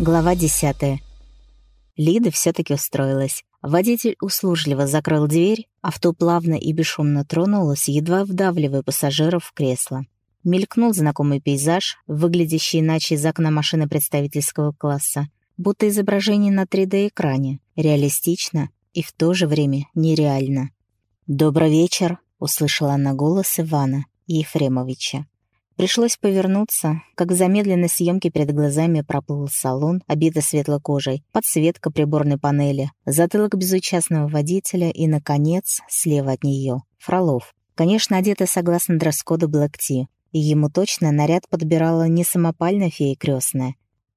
Глава 10. Лида все-таки устроилась. Водитель услужливо закрыл дверь, авто плавно и бесшумно тронулось, едва вдавливая пассажиров в кресло. Мелькнул знакомый пейзаж, выглядящий иначе из окна машины представительского класса, будто изображение на 3D-экране, реалистично и в то же время нереально. «Добрый вечер», — услышала она голос Ивана Ефремовича. Пришлось повернуться, как в замедленной съемке перед глазами проплыл салон, обитый светлой кожей, подсветка приборной панели, затылок безучастного водителя и, наконец, слева от нее — Фролов. Конечно, одетый согласно дресс-коду Black Tea, и ему точно наряд подбирала не самопальная фея крестная.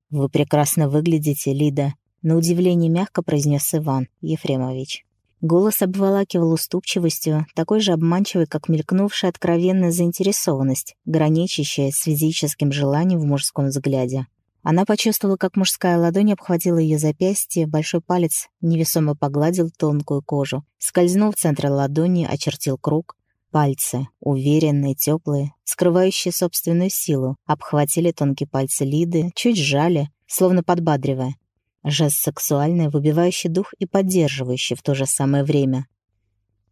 «Вы прекрасно выглядите, Лида», — на удивление мягко произнес Иван Ефремович. Голос обволакивал уступчивостью, такой же обманчивой, как мелькнувшая откровенная заинтересованность, граничащая с физическим желанием в мужском взгляде. Она почувствовала, как мужская ладонь обхватила ее запястье, большой палец невесомо погладил тонкую кожу, скользнул в центр ладони, очертил круг. Пальцы, уверенные, теплые, скрывающие собственную силу, обхватили тонкие пальцы Лиды, чуть сжали, словно подбадривая. Жест сексуальный, выбивающий дух и поддерживающий в то же самое время.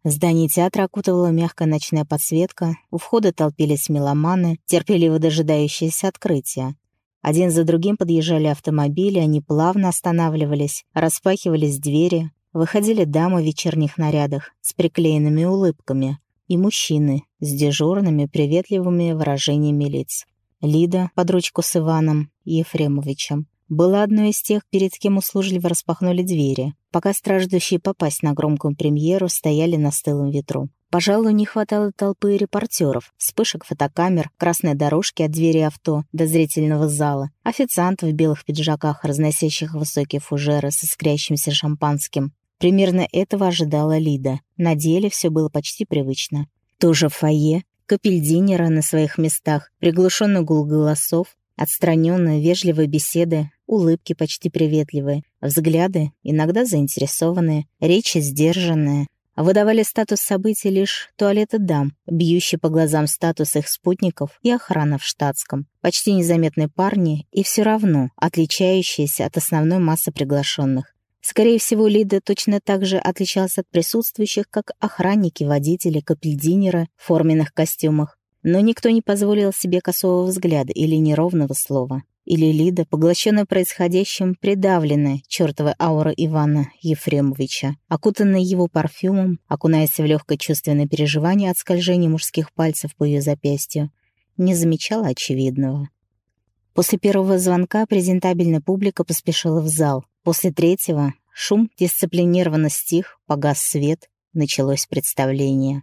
Здание театра окутывала мягкая ночная подсветка, у входа толпились меломаны, терпеливо дожидающиеся открытия. Один за другим подъезжали автомобили, они плавно останавливались, распахивались двери, выходили дамы в вечерних нарядах с приклеенными улыбками и мужчины с дежурными приветливыми выражениями лиц. Лида под ручку с Иваном Ефремовичем была одной из тех, перед кем услужливо распахнули двери, пока страждущие попасть на громкую премьеру стояли на стылом ветру. Пожалуй, не хватало толпы репортеров, вспышек фотокамер, красной дорожки от двери авто до зрительного зала, официантов в белых пиджаках, разносящих высокие фужеры с искрящимся шампанским. Примерно этого ожидала Лида. На деле все было почти привычно. Тоже фойе, капельдинера на своих местах, приглушенный гул голосов, отстраненные, вежливые беседы, улыбки почти приветливые, взгляды иногда заинтересованные, речи сдержанные. Выдавали статус событий лишь туалеты дам, бьющие по глазам статус их спутников и охрана в штатском. Почти незаметные парни и все равно отличающиеся от основной массы приглашенных. Скорее всего, Лида точно так же отличалась от присутствующих, как охранники, водители, капельдинеры в форменных костюмах. Но никто не позволил себе косого взгляда или неровного слова. Или Лида, поглощенная происходящим, придавленная чертовой аурой Ивана Ефремовича, окутанная его парфюмом, окунаясь в легкое чувственное переживание от скольжения мужских пальцев по ее запястью, не замечала очевидного. После первого звонка презентабельная публика поспешила в зал. После третьего шум дисциплинированно стих, погас свет, началось представление.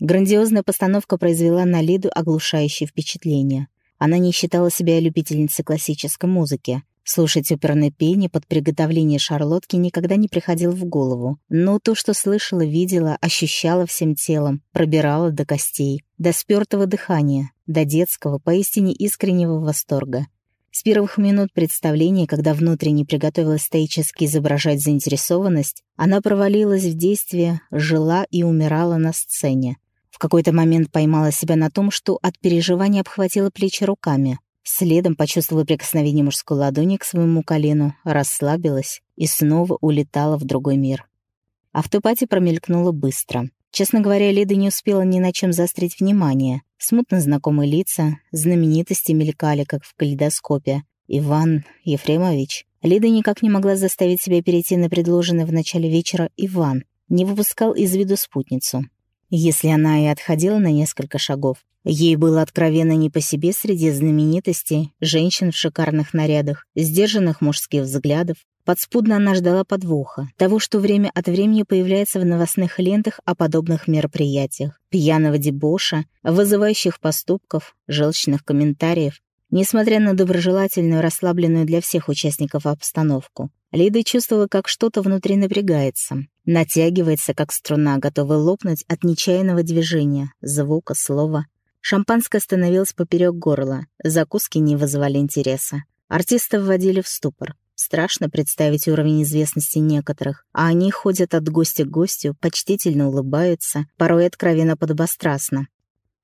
Грандиозная постановка произвела на Лиду оглушающее впечатление — она не считала себя любительницей классической музыки. Слушать оперное пение под приготовление шарлотки никогда не приходило в голову. Но то, что слышала, видела, ощущала всем телом, пробирала до костей, до спёртого дыхания, до детского, поистине искреннего восторга. С первых минут представления, когда внутренне приготовилась стоически изображать заинтересованность, она провалилась в действие, жила и умирала на сцене, какой-то момент поймала себя на том, что от переживания обхватила плечи руками. Следом почувствовала прикосновение мужской ладони к своему колену, расслабилась и снова улетала в другой мир. Автопати промелькнула быстро. Честно говоря, Лида не успела ни на чем заострить внимание. Смутно знакомые лица, знаменитости мелькали, как в калейдоскопе. Иван Ефремович. Лида никак не могла заставить себя перейти на предложенный в начале вечера Иван. Не выпускал из виду спутницу. Если она и отходила на несколько шагов, ей было откровенно не по себе среди знаменитостей, женщин в шикарных нарядах, сдержанных мужских взглядов. Подспудно она ждала подвоха, того, что время от времени появляется в новостных лентах о подобных мероприятиях, пьяного дебоша, вызывающих поступков, желчных комментариев, Несмотря на доброжелательную, расслабленную для всех участников обстановку, Лида чувствовала, как что-то внутри напрягается, натягивается, как струна, готовая лопнуть от нечаянного движения, звука, слова. Шампанское становилось поперек горла, закуски не вызывали интереса. Артисты вводили в ступор. Страшно представить уровень известности некоторых, а они ходят от гостя к гостю, почтительно улыбаются, порой откровенно подобострастно.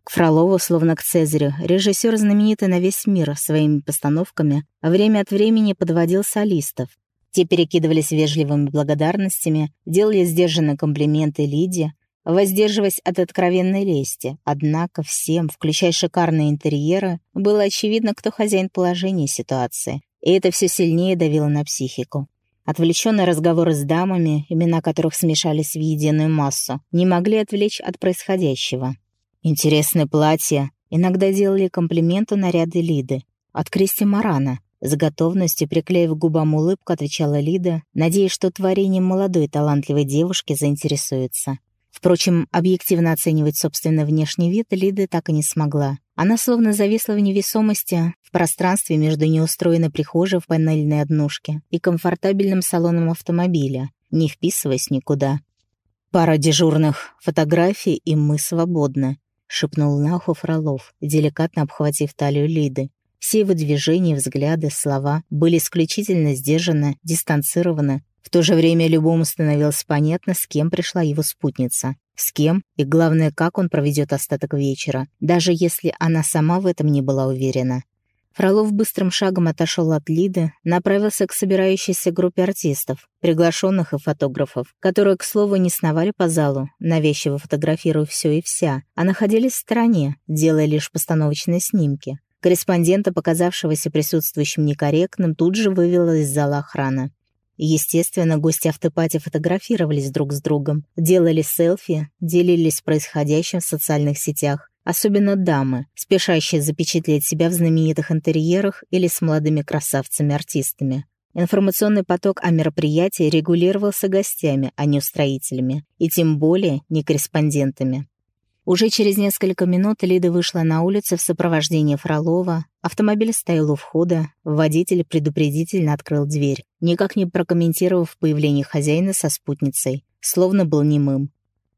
К Фролову, словно к Цезарю, режиссер знаменитый на весь мир своими постановками, время от времени подводил солистов. Те перекидывались вежливыми благодарностями, делали сдержанные комплименты Лиде, воздерживаясь от откровенной лести. Однако всем, включая шикарные интерьеры, было очевидно, кто хозяин положения ситуации. И это все сильнее давило на психику. Отвлеченные разговоры с дамами, имена которых смешались в единую массу, не могли отвлечь от происходящего. Интересное платье. Иногда делали комплименты наряды Лиды. От Кристи Марана. С готовностью, приклеив губам улыбку, отвечала Лида, надеясь, что творением молодой талантливой девушки заинтересуется. Впрочем, объективно оценивать собственный внешний вид Лида так и не смогла. Она словно зависла в невесомости в пространстве между неустроенной прихожей в панельной однушке и комфортабельным салоном автомобиля, не вписываясь никуда. Пара дежурных фотографий, и мы свободны. — шепнул на ухо Фролов, деликатно обхватив талию Лиды. Все его движения, взгляды, слова были исключительно сдержаны, дистанцированы. В то же время любому становилось понятно, с кем пришла его спутница. С кем и, главное, как он проведет остаток вечера, даже если она сама в этом не была уверена. Фролов быстрым шагом отошел от Лиды, направился к собирающейся группе артистов, приглашенных и фотографов, которые, к слову, не сновали по залу, навещиво фотографируя все и вся, а находились в стороне, делая лишь постановочные снимки. Корреспондента, показавшегося присутствующим некорректным, тут же вывела из зала охрана. Естественно, гости автопати фотографировались друг с другом, делали селфи, делились происходящим в социальных сетях, Особенно дамы, спешащие запечатлеть себя в знаменитых интерьерах или с молодыми красавцами-артистами. Информационный поток о мероприятии регулировался гостями, а не устроителями, и тем более не корреспондентами. Уже через несколько минут Лида вышла на улицу в сопровождении Фролова. Автомобиль стоял у входа, водитель предупредительно открыл дверь, никак не прокомментировав появление хозяина со спутницей, словно был немым.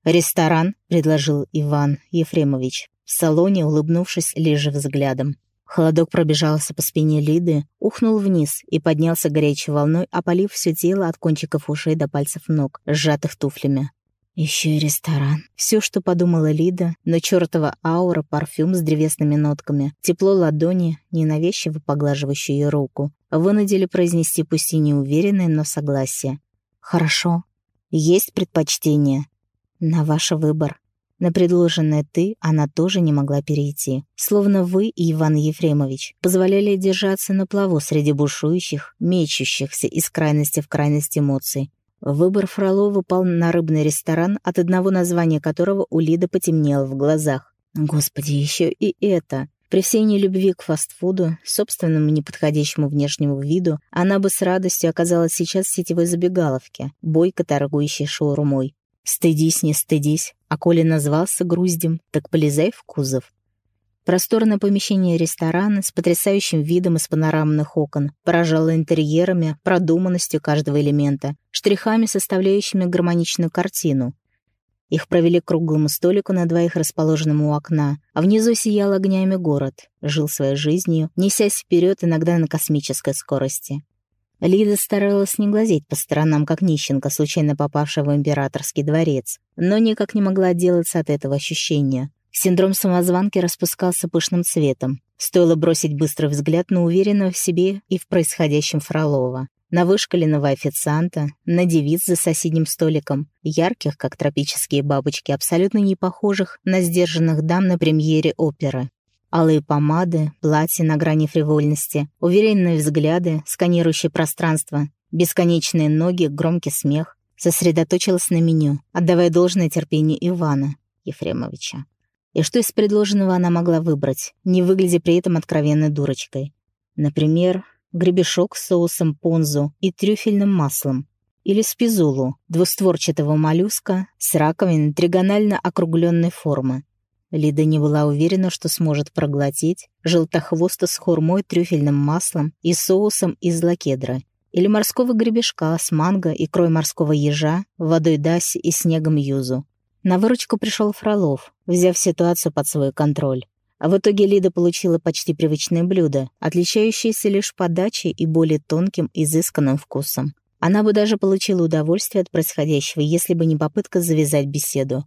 «Ресторан», — предложил Иван Ефремович. В салоне, улыбнувшись лишь взглядом. Холодок пробежался по спине Лиды, ухнул вниз и поднялся горячей волной, опалив все тело от кончиков ушей до пальцев ног, сжатых туфлями. Еще и ресторан. Все, что подумала Лида, но чертова аура, парфюм с древесными нотками, тепло ладони, ненавязчиво поглаживающую ее руку, вынудили произнести пусть и неуверенное, но согласие. «Хорошо. Есть предпочтение. На ваш выбор. На предложенное «ты» она тоже не могла перейти. Словно вы и Иван Ефремович позволяли держаться на плаву среди бушующих, мечущихся из крайности в крайность эмоций. Выбор Фролова пал на рыбный ресторан, от одного названия которого у Лиды потемнело в глазах. Господи, еще и это! При всей нелюбви к фастфуду, собственному неподходящему внешнему виду, она бы с радостью оказалась сейчас в сетевой забегаловке, бойко торгующей шаурмой. Стыдись, не стыдись, а коли назвался груздем, так полезай в кузов. Просторное помещение ресторана с потрясающим видом из панорамных окон поражало интерьерами, продуманностью каждого элемента, штрихами, составляющими гармоничную картину. Их провели к круглому столику на двоих, расположенному у окна, а внизу сиял огнями город, жил своей жизнью, несясь вперед иногда на космической скорости. Лида старалась не глазеть по сторонам, как нищенка, случайно попавшая в императорский дворец, но никак не могла отделаться от этого ощущения. Синдром самозванки распускался пышным цветом. Стоило бросить быстрый взгляд на уверенного в себе и в происходящем Фролова. На вышкаленного официанта, на девиц за соседним столиком, ярких, как тропические бабочки, абсолютно не похожих на сдержанных дам на премьере оперы. Алые помады, платья на грани фривольности, уверенные взгляды, сканирующие пространство, бесконечные ноги, громкий смех. Сосредоточилась на меню, отдавая должное терпению Ивана Ефремовича. И что из предложенного она могла выбрать, не выглядя при этом откровенной дурочкой? Например, гребешок с соусом понзу и трюфельным маслом. Или спизулу, двустворчатого моллюска с раковиной тригонально округленной формы. Лида не была уверена, что сможет проглотить желтохвоста с хурмой, трюфельным маслом и соусом из лакедра, или морского гребешка с манго, икрой морского ежа, водой даси и снегом юзу. На выручку пришел Фролов, взяв ситуацию под свой контроль. А в итоге Лида получила почти привычное блюдо, отличающееся лишь подачей и более тонким, изысканным вкусом. Она бы даже получила удовольствие от происходящего, если бы не попытка завязать беседу.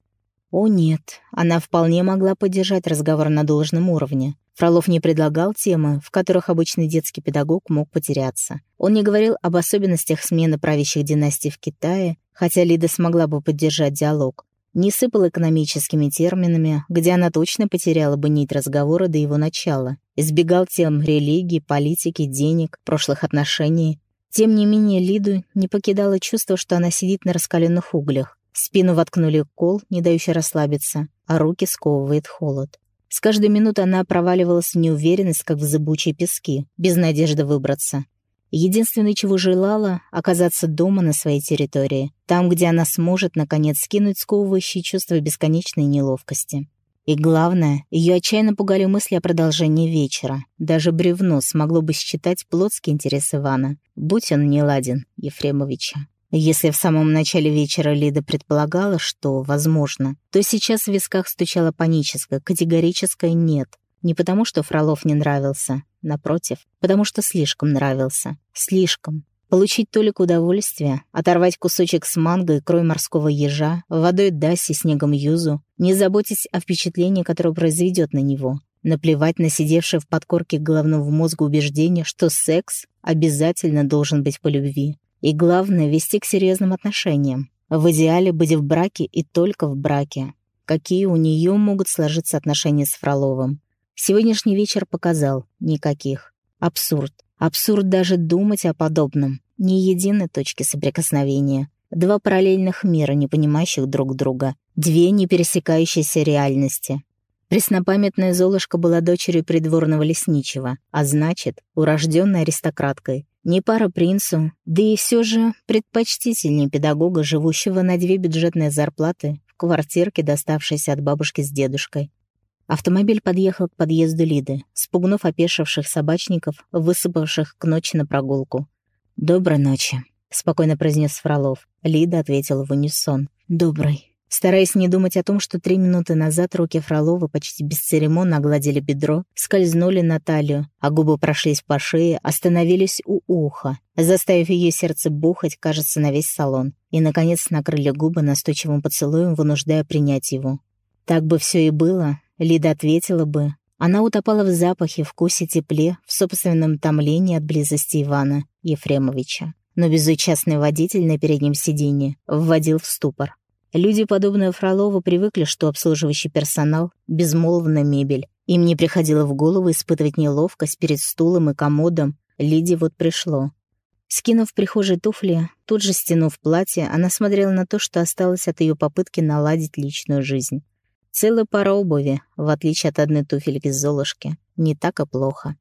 О нет, она вполне могла поддержать разговор на должном уровне. Фролов не предлагал темы, в которых обычный детский педагог мог потеряться. Он не говорил об особенностях смены правящих династий в Китае, хотя Лида смогла бы поддержать диалог. Не сыпал экономическими терминами, где она точно потеряла бы нить разговора до его начала. Избегал тем религии, политики, денег, прошлых отношений. Тем не менее, Лиду не покидало чувство, что она сидит на раскаленных углях. Спину воткнули кол, не дающий расслабиться, а руки сковывает холод. С каждой минутой она проваливалась в неуверенность, как в зыбучие пески, без надежды выбраться. Единственное, чего желала, оказаться дома на своей территории, там, где она сможет, наконец, скинуть сковывающие чувства бесконечной неловкости. И главное, ее отчаянно пугали мысли о продолжении вечера. Даже бревно смогло бы считать плотский интерес Ивана, будь он не ладен, Ефремовича. Если в самом начале вечера Лида предполагала, что возможно, то сейчас в висках стучало паническое, категорическое «нет». Не потому, что Фролов не нравился, напротив, потому что слишком нравился. Слишком. Получить толику удовольствия, оторвать кусочек с манго и крой морского ежа, водой даси, снегом юзу, не заботясь о впечатлении, которое произведет на него, наплевать на сидевшее в подкорке головного мозга убеждение, что секс обязательно должен быть по любви, и главное, вести к серьезным отношениям. В идеале быть в браке и только в браке. Какие у нее могут сложиться отношения с Фроловым? Сегодняшний вечер показал — никаких. Абсурд. Абсурд даже думать о подобном. Ни единой точки соприкосновения. Два параллельных мира, не понимающих друг друга. Две не пересекающиеся реальности. Преснопамятная Золушка была дочерью придворного лесничего, а значит, урожденной аристократкой. Не пара принцу, да и все же предпочтительнее педагога, живущего на две бюджетные зарплаты в квартирке, доставшейся от бабушки с дедушкой. Автомобиль подъехал к подъезду Лиды, спугнув опешивших собачников, высыпавших к ночи на прогулку. «Доброй ночи», — спокойно произнес Фролов. Лида ответила в унисон. «Доброй». Стараясь не думать о том, что три минуты назад руки Фролова почти бесцеремонно огладили бедро, скользнули на талию, а губы прошлись по шее, остановились у уха, заставив ее сердце бухать, кажется, на весь салон, и, наконец, накрыли губы настойчивым поцелуем, вынуждая принять его. Так бы все и было, Лида ответила бы. Она утопала в запахе, вкусе, тепле, в собственном томлении от близости Ивана Ефремовича. Но безучастный водитель на переднем сиденье вводил в ступор. Люди, подобные Фролову, привыкли, что обслуживающий персонал — безмолвная мебель. Им не приходило в голову испытывать неловкость перед стулом и комодом. Лиде вот пришло. Скинув в прихожей туфли, тут же стянув платье, она смотрела на то, что осталось от ее попытки наладить личную жизнь. Целая пара обуви, в отличие от одной туфельки с Золушки. Не так и плохо.